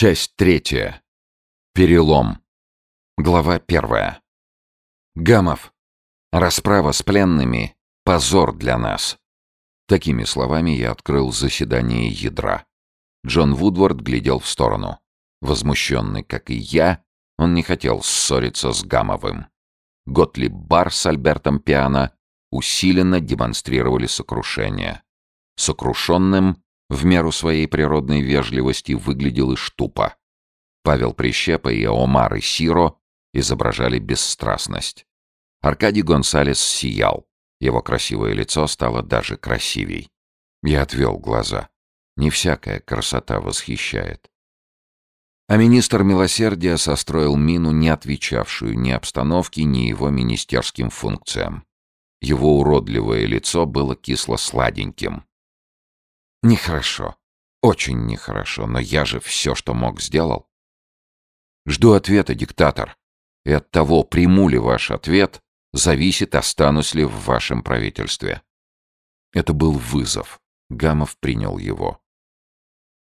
Часть третья. Перелом. Глава первая. Гамов. Расправа с пленными — позор для нас. Такими словами я открыл заседание ядра. Джон Вудвард глядел в сторону. Возмущенный, как и я, он не хотел ссориться с Гамовым. Готлиб Бар с Альбертом Пиано усиленно демонстрировали сокрушение. Сокрушенным в меру своей природной вежливости выглядел и штупа. Павел Прищепа и Омар и Сиро изображали бесстрастность. Аркадий Гонсалес сиял. Его красивое лицо стало даже красивей. Я отвел глаза. Не всякая красота восхищает. А министр милосердия состроил мину, не отвечавшую ни обстановке, ни его министерским функциям. Его уродливое лицо было кисло-сладеньким. Нехорошо. Очень нехорошо, но я же все, что мог, сделал. Жду ответа, диктатор. И от того, приму ли ваш ответ, зависит, останусь ли в вашем правительстве. Это был вызов. Гамов принял его.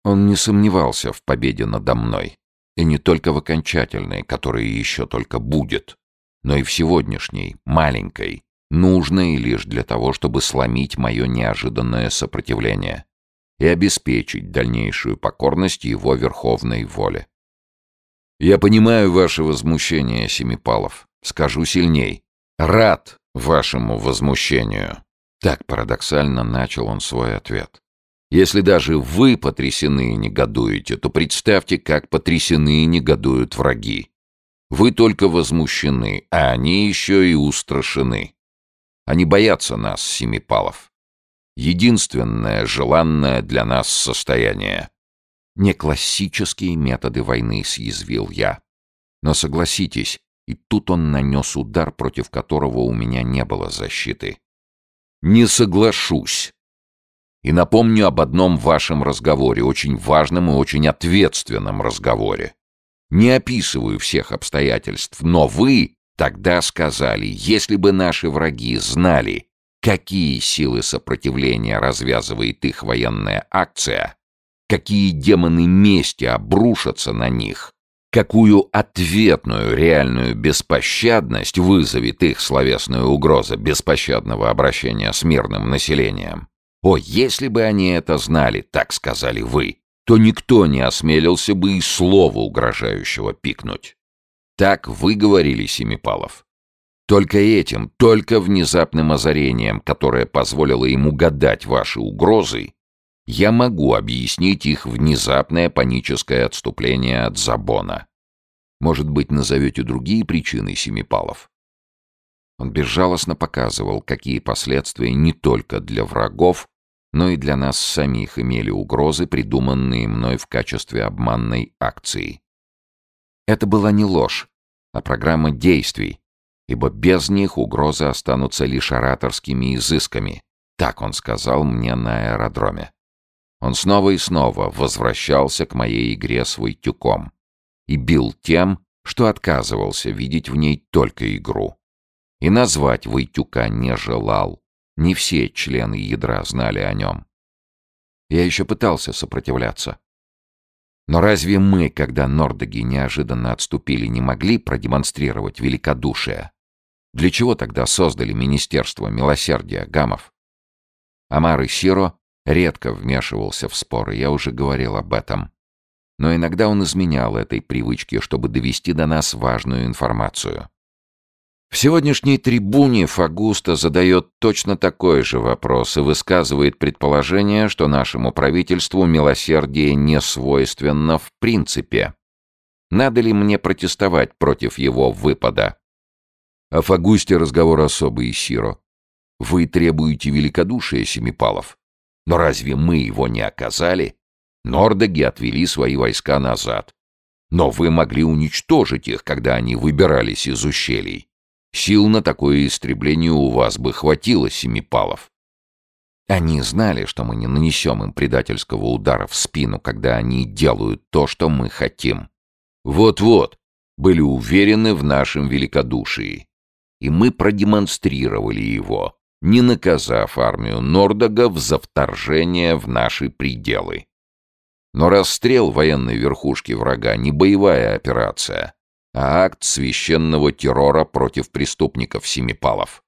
Он не сомневался в победе надо мной. И не только в окончательной, которая еще только будет, но и в сегодняшней, маленькой, нужной лишь для того, чтобы сломить мое неожиданное сопротивление и обеспечить дальнейшую покорность его верховной воле. Я понимаю ваше возмущение, Семипалов. Скажу сильней. Рад вашему возмущению. Так парадоксально начал он свой ответ. Если даже вы потрясены и негодуете, то представьте, как потрясены и негодуют враги. Вы только возмущены, а они еще и устрашены. Они боятся нас, Семипалов. Единственное желанное для нас состояние. Не классические методы войны, съязвил я. Но согласитесь, и тут он нанес удар, против которого у меня не было защиты. Не соглашусь. И напомню об одном вашем разговоре, очень важном и очень ответственном разговоре. Не описываю всех обстоятельств, но вы тогда сказали, если бы наши враги знали, какие силы сопротивления развязывает их военная акция, какие демоны мести обрушатся на них, какую ответную реальную беспощадность вызовет их словесная угроза беспощадного обращения с мирным населением, о, если бы они это знали, так сказали вы, то никто не осмелился бы и слова угрожающего пикнуть. Так вы говорили, Семипалов. Только этим, только внезапным озарением, которое позволило ему гадать ваши угрозы, я могу объяснить их внезапное паническое отступление от Забона. Может быть, назовете другие причины, Семипалов? Он безжалостно показывал, какие последствия не только для врагов, но и для нас самих имели угрозы, придуманные мной в качестве обманной акции. Это была не ложь, а программа действий, ибо без них угрозы останутся лишь ораторскими изысками, так он сказал мне на аэродроме. Он снова и снова возвращался к моей игре с Войтюком и бил тем, что отказывался видеть в ней только игру. И назвать Войтюка не желал, не все члены ядра знали о нем. Я еще пытался сопротивляться. Но разве мы, когда нордоги неожиданно отступили, не могли продемонстрировать великодушие? Для чего тогда создали Министерство милосердия Гамов? Амар и Сиро редко вмешивался в споры, я уже говорил об этом. Но иногда он изменял этой привычке, чтобы довести до нас важную информацию. В сегодняшней трибуне Фагуста задает точно такой же вопрос и высказывает предположение, что нашему правительству милосердие не свойственно в принципе. Надо ли мне протестовать против его выпада? О Фагусте разговор особый, Сиро. Вы требуете великодушия, Семипалов. Но разве мы его не оказали? Нордоги отвели свои войска назад. Но вы могли уничтожить их, когда они выбирались из ущелий. Сил на такое истребление у вас бы хватило, Семипалов. Они знали, что мы не нанесем им предательского удара в спину, когда они делают то, что мы хотим. Вот-вот, были уверены в нашем великодушии. И мы продемонстрировали его, не наказав армию Нордогов за вторжение в наши пределы. Но расстрел военной верхушки врага не боевая операция, а акт священного террора против преступников Семипалов.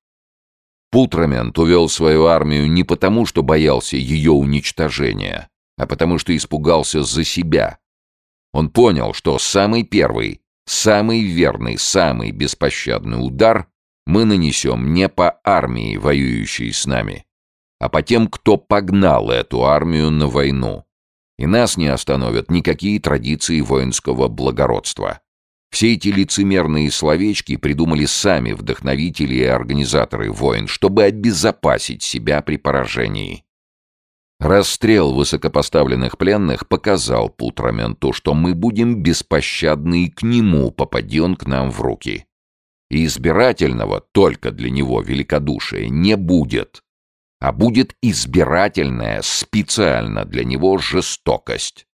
Путрамент увел свою армию не потому, что боялся ее уничтожения, а потому что испугался за себя. Он понял, что самый первый, самый верный, самый беспощадный удар мы нанесем не по армии, воюющей с нами, а по тем, кто погнал эту армию на войну. И нас не остановят никакие традиции воинского благородства. Все эти лицемерные словечки придумали сами вдохновители и организаторы войн, чтобы обезопасить себя при поражении. Расстрел высокопоставленных пленных показал Путраменту, что мы будем беспощадны и к нему, попади он к нам в руки. И избирательного только для него великодушия не будет, а будет избирательная специально для него жестокость.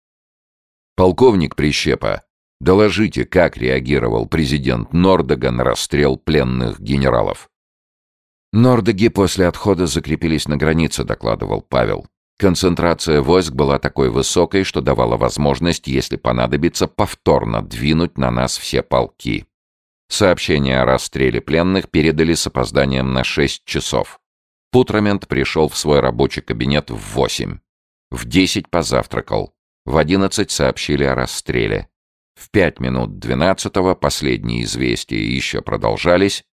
Полковник Прищепа Доложите, как реагировал президент Нордога на расстрел пленных генералов. Нордоги после отхода закрепились на границе, докладывал Павел. Концентрация войск была такой высокой, что давала возможность, если понадобится, повторно двинуть на нас все полки. Сообщение о расстреле пленных передали с опозданием на 6 часов. Путрамент пришел в свой рабочий кабинет в 8. В 10 позавтракал. В 11 сообщили о расстреле. В пять минут двенадцатого последние известия еще продолжались.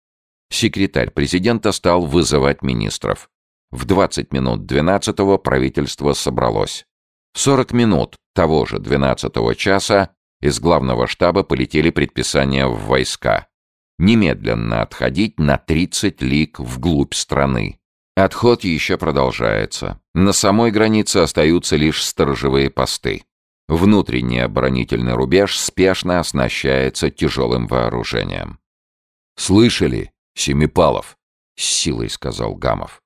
Секретарь президента стал вызывать министров. В двадцать минут двенадцатого правительство собралось. Сорок минут того же двенадцатого часа из главного штаба полетели предписания в войска. Немедленно отходить на 30 лиг вглубь страны. Отход еще продолжается. На самой границе остаются лишь сторожевые посты. Внутренний оборонительный рубеж спешно оснащается тяжелым вооружением. «Слышали, Семипалов?» — с силой сказал Гамов.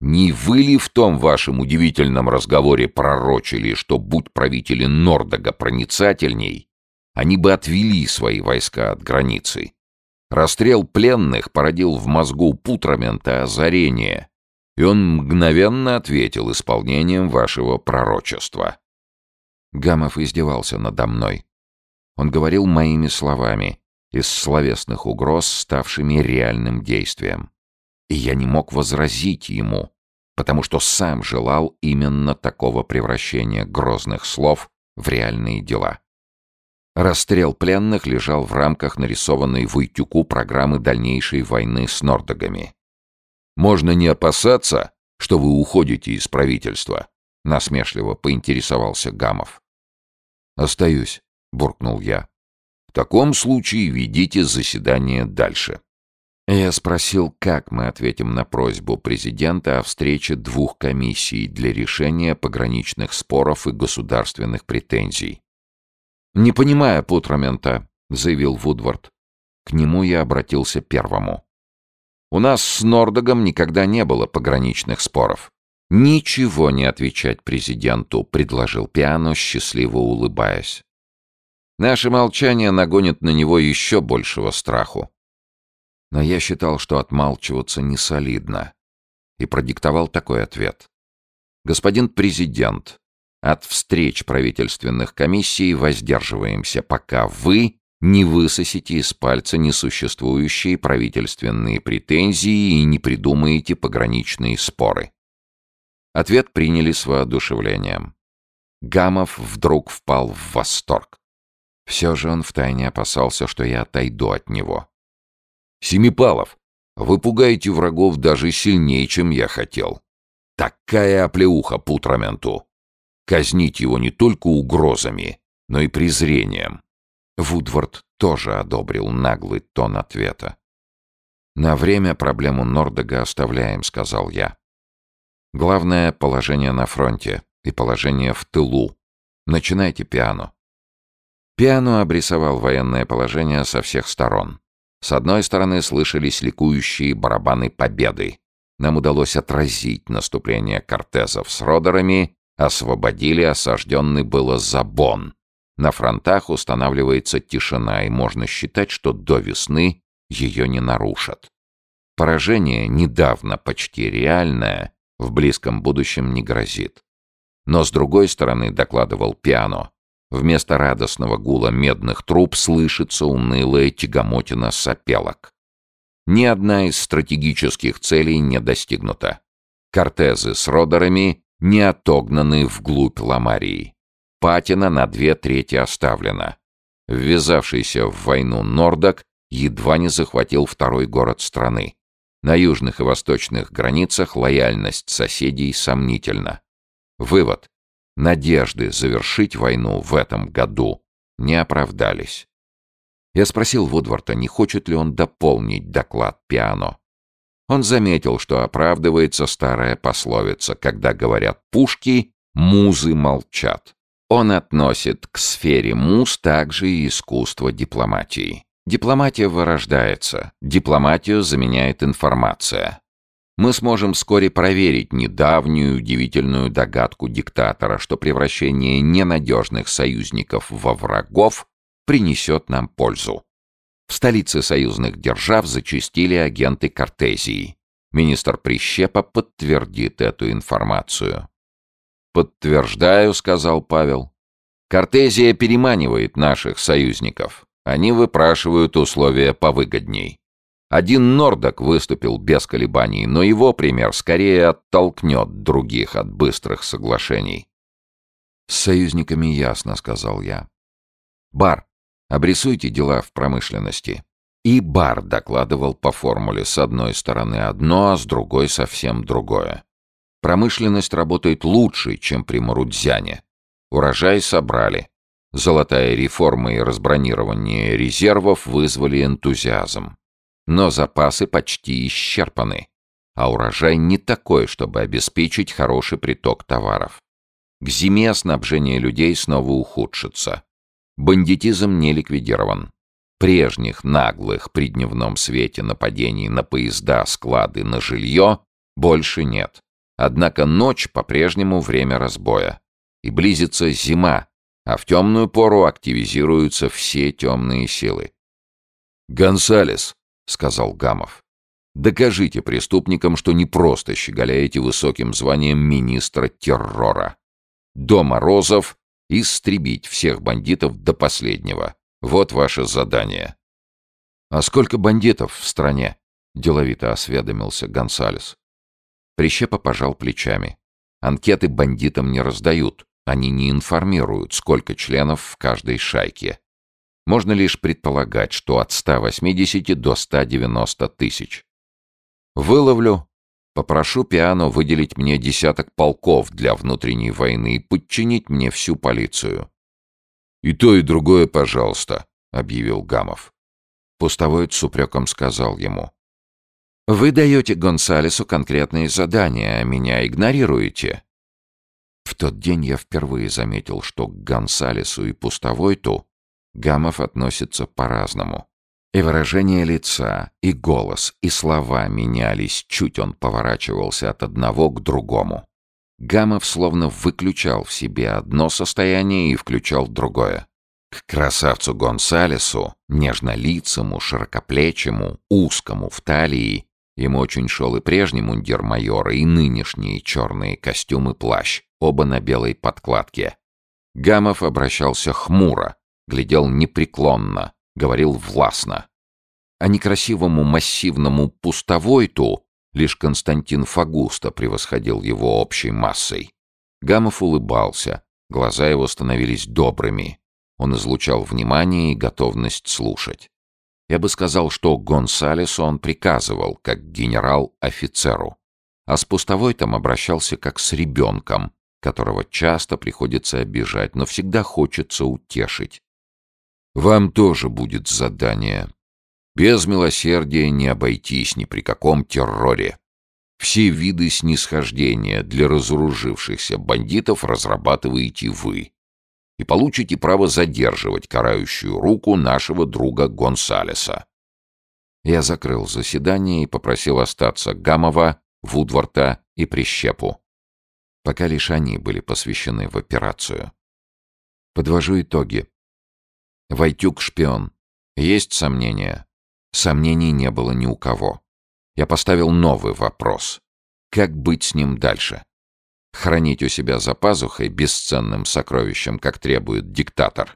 «Не вы ли в том вашем удивительном разговоре пророчили, что, будь правители Нордога проницательней, они бы отвели свои войска от границы? Расстрел пленных породил в мозгу Путрамента озарение, и он мгновенно ответил исполнением вашего пророчества». Гамов издевался надо мной. Он говорил моими словами, из словесных угроз, ставшими реальным действием. И я не мог возразить ему, потому что сам желал именно такого превращения грозных слов в реальные дела. Расстрел пленных лежал в рамках нарисованной Войтюку программы дальнейшей войны с Нордогами. «Можно не опасаться, что вы уходите из правительства», — насмешливо поинтересовался Гамов. «Остаюсь», — буркнул я. «В таком случае ведите заседание дальше». Я спросил, как мы ответим на просьбу президента о встрече двух комиссий для решения пограничных споров и государственных претензий. «Не понимая Путрамента», — заявил Вудвард. К нему я обратился первому. «У нас с Нордогом никогда не было пограничных споров. «Ничего не отвечать президенту», — предложил Пиано, счастливо улыбаясь. «Наше молчание нагонит на него еще большего страху». Но я считал, что отмалчиваться не солидно, и продиктовал такой ответ. «Господин президент, от встреч правительственных комиссий воздерживаемся, пока вы не высосите из пальца несуществующие правительственные претензии и не придумаете пограничные споры. Ответ приняли с воодушевлением. Гамов вдруг впал в восторг. Все же он втайне опасался, что я отойду от него. «Семипалов, вы пугаете врагов даже сильнее, чем я хотел. Такая оплеуха путраменту. Казнить его не только угрозами, но и презрением». Вудвард тоже одобрил наглый тон ответа. «На время проблему Нордога оставляем», — сказал я. Главное — положение на фронте и положение в тылу. Начинайте пиано. Пиано обрисовал военное положение со всех сторон. С одной стороны слышались ликующие барабаны победы. Нам удалось отразить наступление кортезов с родерами, освободили осажденный было Забон. На фронтах устанавливается тишина, и можно считать, что до весны ее не нарушат. Поражение, недавно почти реальное, в близком будущем не грозит. Но с другой стороны, докладывал Пиано, вместо радостного гула медных труб слышится унылая тягомотина сопелок. Ни одна из стратегических целей не достигнута. Кортезы с родерами не отогнаны вглубь Ламарии. Патина на две трети оставлена. Ввязавшийся в войну Нордок едва не захватил второй город страны. На южных и восточных границах лояльность соседей сомнительна. Вывод. Надежды завершить войну в этом году не оправдались. Я спросил Вудворта, не хочет ли он дополнить доклад Пиано. Он заметил, что оправдывается старая пословица, когда говорят «пушки», «музы молчат». Он относит к сфере муз также и искусство дипломатии. Дипломатия вырождается, дипломатию заменяет информация. Мы сможем вскоре проверить недавнюю удивительную догадку диктатора, что превращение ненадежных союзников во врагов принесет нам пользу. В столице союзных держав зачастили агенты Кортезии. Министр Прищепа подтвердит эту информацию. «Подтверждаю», — сказал Павел. «Кортезия переманивает наших союзников. Они выпрашивают условия повыгодней. Один Нордок выступил без колебаний, но его пример скорее оттолкнет других от быстрых соглашений. «С союзниками ясно», — сказал я. «Бар, обрисуйте дела в промышленности». И Бар докладывал по формуле с одной стороны одно, а с другой совсем другое. Промышленность работает лучше, чем при Марудзяне. Урожай собрали, Золотая реформа и разбронирование резервов вызвали энтузиазм. Но запасы почти исчерпаны, а урожай не такой, чтобы обеспечить хороший приток товаров. К зиме снабжение людей снова ухудшится. Бандитизм не ликвидирован. Прежних наглых при дневном свете нападений на поезда, склады, на жилье больше нет. Однако ночь по-прежнему время разбоя. И близится зима, а в темную пору активизируются все темные силы. «Гонсалес», — сказал Гамов, — «докажите преступникам, что не просто щеголяете высоким званием министра террора. До Морозов истребить всех бандитов до последнего. Вот ваше задание». «А сколько бандитов в стране?» — деловито осведомился Гонсалес. Прищепа пожал плечами. «Анкеты бандитам не раздают. Они не информируют, сколько членов в каждой шайке. Можно лишь предполагать, что от 180 до 190 тысяч. Выловлю, попрошу Пиано выделить мне десяток полков для внутренней войны и подчинить мне всю полицию. «И то, и другое, пожалуйста», — объявил Гамов. Пустовой с упреком сказал ему. «Вы даете Гонсалесу конкретные задания, а меня игнорируете. В тот день я впервые заметил, что к Гонсалесу и Пустовойту Гамов относится по-разному. И выражение лица, и голос, и слова менялись, чуть он поворачивался от одного к другому. Гамов словно выключал в себе одно состояние и включал другое. К красавцу Гонсалесу, нежнолицому, широкоплечему, узкому в талии, ему очень шел и прежний мундир майора, и нынешние черные костюмы плащ оба на белой подкладке. Гамов обращался хмуро, глядел непреклонно, говорил властно. А некрасивому массивному пустовойту лишь Константин Фагуста превосходил его общей массой. Гамов улыбался, глаза его становились добрыми. Он излучал внимание и готовность слушать. Я бы сказал, что Гонсалесу он приказывал, как генерал офицеру. А с пустовойтом обращался как с ребенком, которого часто приходится обижать, но всегда хочется утешить. Вам тоже будет задание. Без милосердия не обойтись ни при каком терроре. Все виды снисхождения для разоружившихся бандитов разрабатываете вы. И получите право задерживать карающую руку нашего друга Гонсалеса. Я закрыл заседание и попросил остаться Гамова, Вудворта и Прищепу пока лишь они были посвящены в операцию. Подвожу итоги. Войтюк — шпион. Есть сомнения? Сомнений не было ни у кого. Я поставил новый вопрос. Как быть с ним дальше? Хранить у себя за пазухой бесценным сокровищем, как требует диктатор,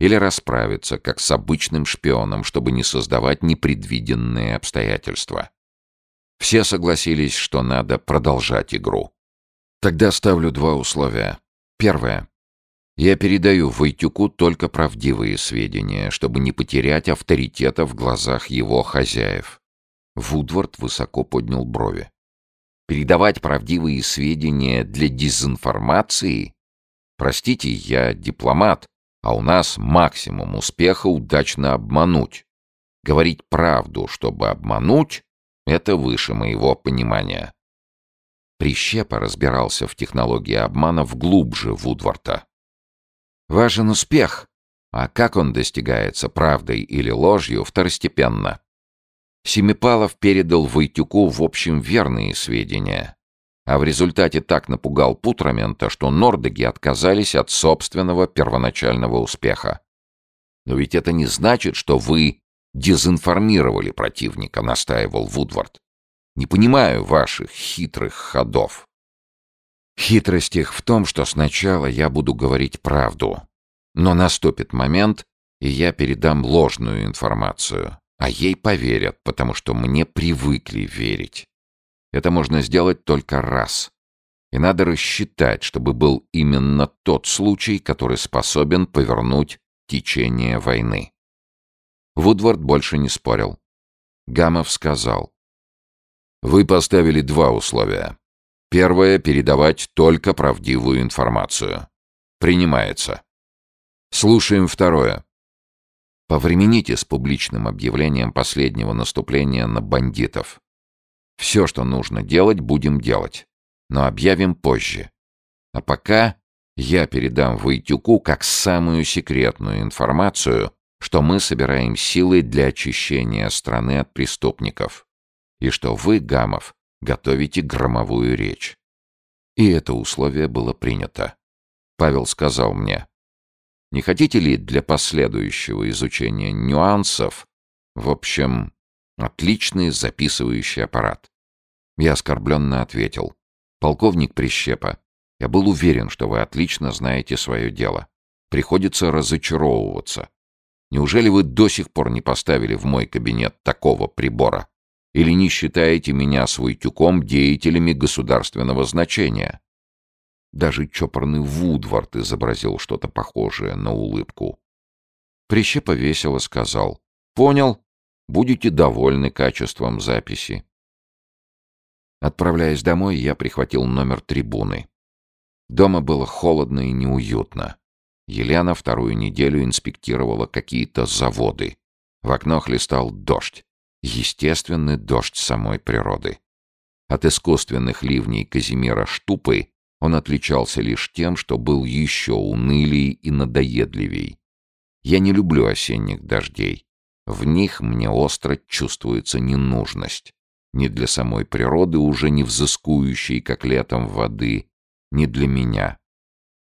или расправиться, как с обычным шпионом, чтобы не создавать непредвиденные обстоятельства. Все согласились, что надо продолжать игру. Тогда ставлю два условия. Первое. Я передаю Войтюку только правдивые сведения, чтобы не потерять авторитета в глазах его хозяев. Вудвард высоко поднял брови. Передавать правдивые сведения для дезинформации? Простите, я дипломат, а у нас максимум успеха удачно обмануть. Говорить правду, чтобы обмануть, это выше моего понимания. Прищепа разбирался в технологии обмана вглубже Вудворта. Важен успех, а как он достигается, правдой или ложью, второстепенно. Семипалов передал Войтюку в общем верные сведения, а в результате так напугал Путрамента, что нордеги отказались от собственного первоначального успеха. Но ведь это не значит, что вы дезинформировали противника, настаивал Вудвард. Не понимаю ваших хитрых ходов. Хитрость их в том, что сначала я буду говорить правду, но наступит момент, и я передам ложную информацию, а ей поверят, потому что мне привыкли верить. Это можно сделать только раз. И надо рассчитать, чтобы был именно тот случай, который способен повернуть течение войны. Вудвард больше не спорил. Гамов сказал. «Вы поставили два условия. Первое — передавать только правдивую информацию. Принимается. Слушаем второе. Повремените с публичным объявлением последнего наступления на бандитов. Все, что нужно делать, будем делать. Но объявим позже. А пока я передам Войтюку как самую секретную информацию, что мы собираем силы для очищения страны от преступников. И что вы, Гамов, готовите громовую речь. И это условие было принято. Павел сказал мне, не хотите ли для последующего изучения нюансов, в общем, Отличный записывающий аппарат. Я оскорбленно ответил. Полковник Прищепа, я был уверен, что вы отлично знаете свое дело. Приходится разочаровываться. Неужели вы до сих пор не поставили в мой кабинет такого прибора? Или не считаете меня свой тюком деятелями государственного значения? Даже чопорный Вудвард изобразил что-то похожее на улыбку. Прищепа весело сказал. «Понял. Будете довольны качеством записи. Отправляясь домой, я прихватил номер трибуны. Дома было холодно и неуютно. Елена вторую неделю инспектировала какие-то заводы. В окно хлестал дождь. Естественный дождь самой природы. От искусственных ливней Казимира Штупы он отличался лишь тем, что был еще унылей и надоедливей. Я не люблю осенних дождей. В них мне остро чувствуется ненужность. Ни для самой природы, уже не взыскующей, как летом воды, ни для меня.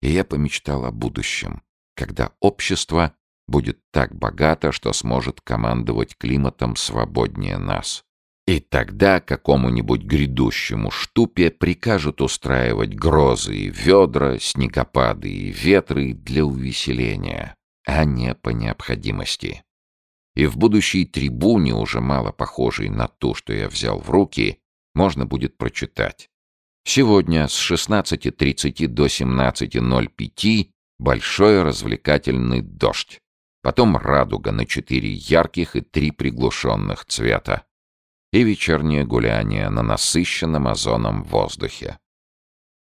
И я помечтал о будущем, когда общество будет так богато, что сможет командовать климатом свободнее нас. И тогда какому-нибудь грядущему штупе прикажут устраивать грозы и ведра, снегопады и ветры для увеселения, а не по необходимости и в будущей трибуне, уже мало похожей на ту, что я взял в руки, можно будет прочитать. Сегодня с 16.30 до 17.05 большой развлекательный дождь. Потом радуга на четыре ярких и три приглушенных цвета. И вечернее гуляние на насыщенном озоном воздухе.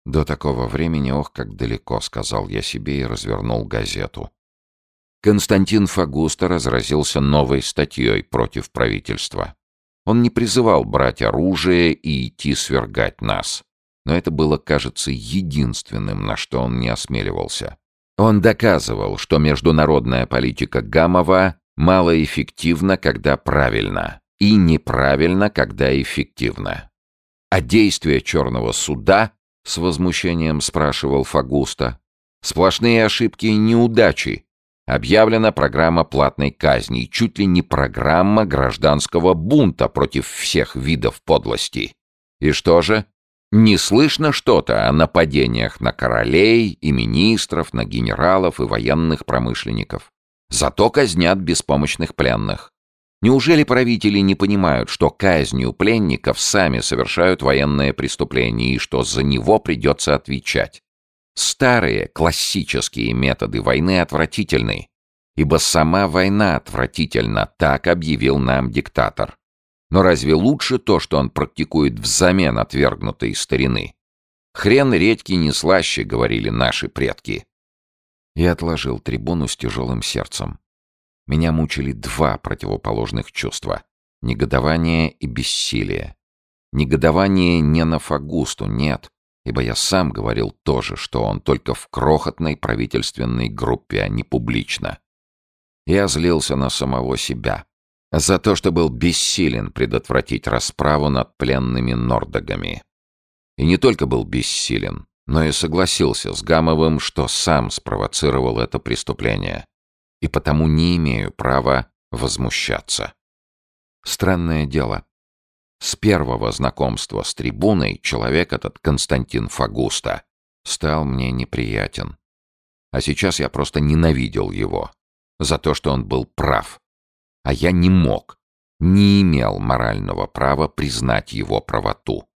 До такого времени, ох, как далеко, сказал я себе и развернул газету. Константин Фагуста разразился новой статьей против правительства. Он не призывал брать оружие и идти свергать нас. Но это было, кажется, единственным, на что он не осмеливался. Он доказывал, что международная политика Гамова малоэффективна, когда правильно, и неправильно, когда эффективна. А действия Черного суда, с возмущением спрашивал Фагуста, сплошные ошибки и неудачи, Объявлена программа платной казни, чуть ли не программа гражданского бунта против всех видов подлости. И что же? Не слышно что-то о нападениях на королей и министров, на генералов и военных промышленников. Зато казнят беспомощных пленных. Неужели правители не понимают, что казнью пленников сами совершают военное преступление и что за него придется отвечать? Старые классические методы войны отвратительны, ибо сама война отвратительна, так объявил нам диктатор. Но разве лучше то, что он практикует взамен отвергнутой старины? Хрен редьки не слаще, говорили наши предки. Я отложил трибуну с тяжелым сердцем. Меня мучили два противоположных чувства — негодование и бессилие. Негодование не на Фагусту, нет, ибо я сам говорил тоже, что он только в крохотной правительственной группе, а не публично. Я злился на самого себя за то, что был бессилен предотвратить расправу над пленными нордогами. И не только был бессилен, но и согласился с Гамовым, что сам спровоцировал это преступление и потому не имею права возмущаться. Странное дело. С первого знакомства с трибуной человек этот Константин Фагуста стал мне неприятен. А сейчас я просто ненавидел его за то, что он был прав. А я не мог, не имел морального права признать его правоту.